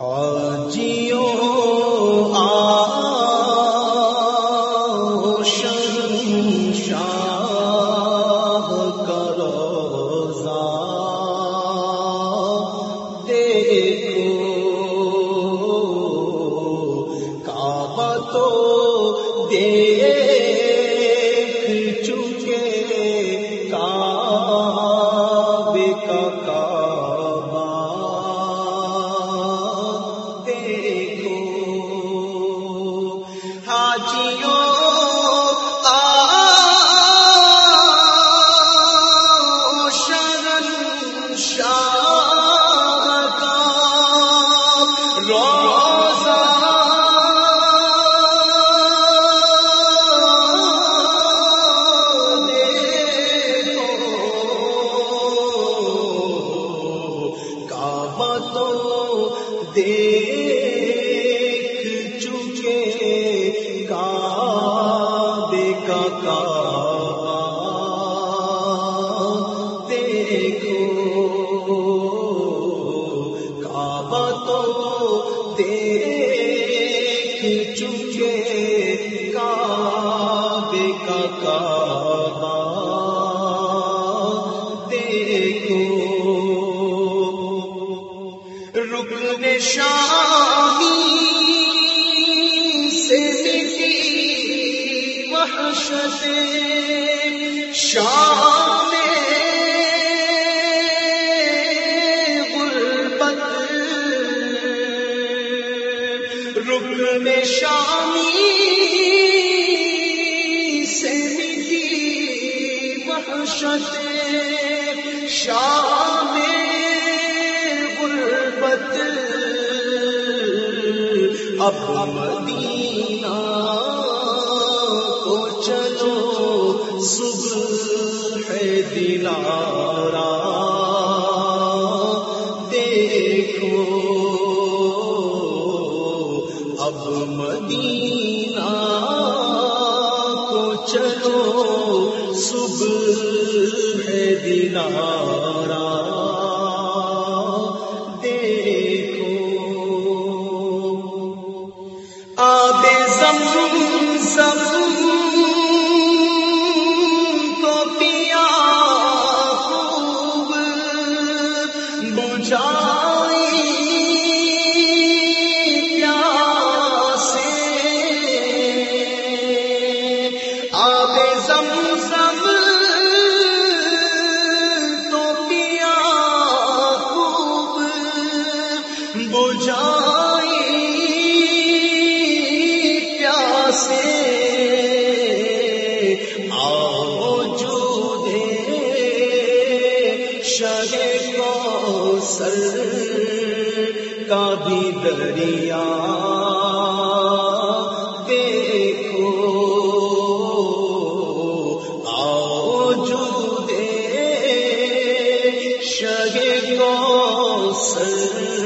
حاجیوں آ شن شاہ دیکھو کعبہ تو دیکھو۔ باچیوں شامی سے وحشت شام غربت۔ رکن شامی وحشت شام غربت اب مدینہ کو چلو صبح ہے دلارا۔ دیکھو، اب مدینہ کو چلو صبح نہا سر کا بھی دریا۔ دیکھو آؤ دے شگے کو سر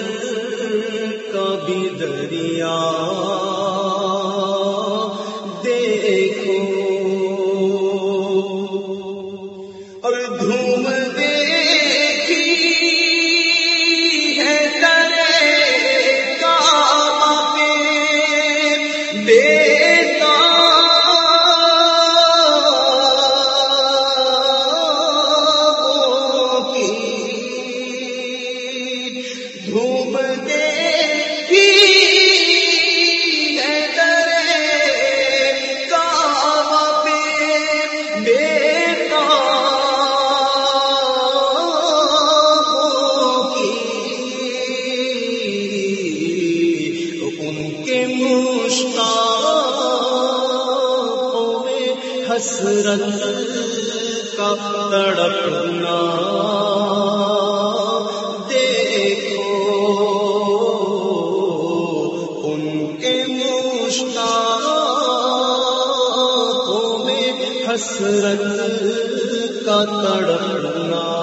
ہے دلارا حسرت کا تڑپنا۔ دیکھو ان کے میں حسرت کا تڑپنا۔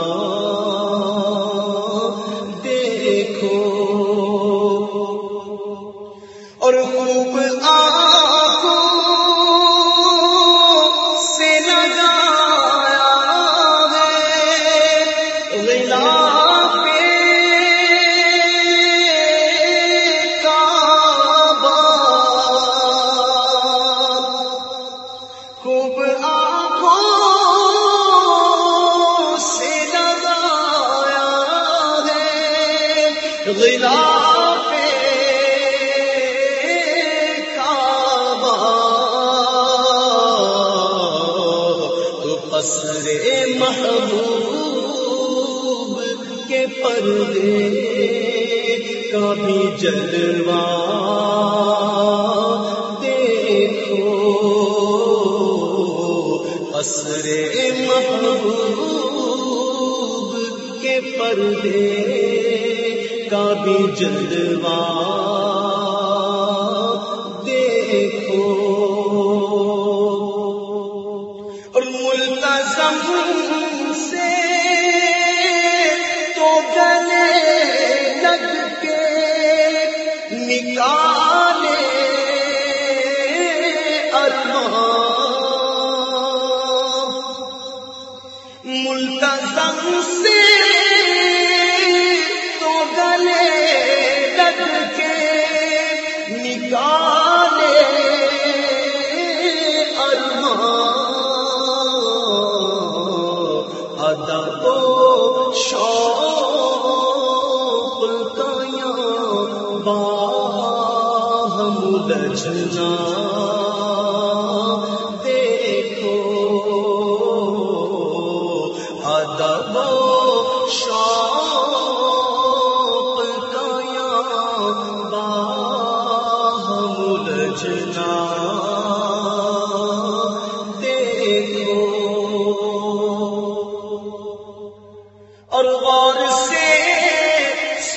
طوافے کعبہ، تو پسرے محبوب کے پردے کا بھی جلوہ دیکھو۔ پسرے محبوب کے پردے کا بھی جلوہ۔ دیکھو۔ اور ملتظم سے تو گلے لگ کے نکالے ارمان ملتظم سے ادب دیکھو ادب شو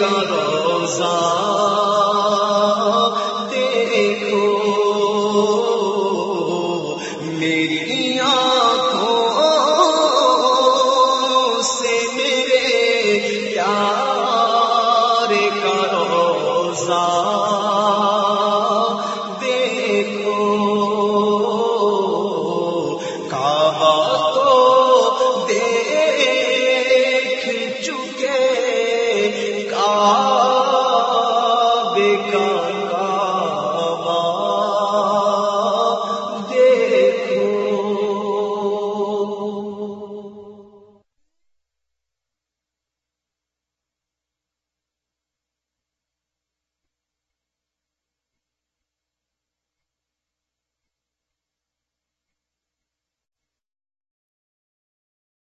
کا روزہ۔ دیکھو میری آنکھوں سے میرے پیار کا روزہ۔ دیکھو کعبہ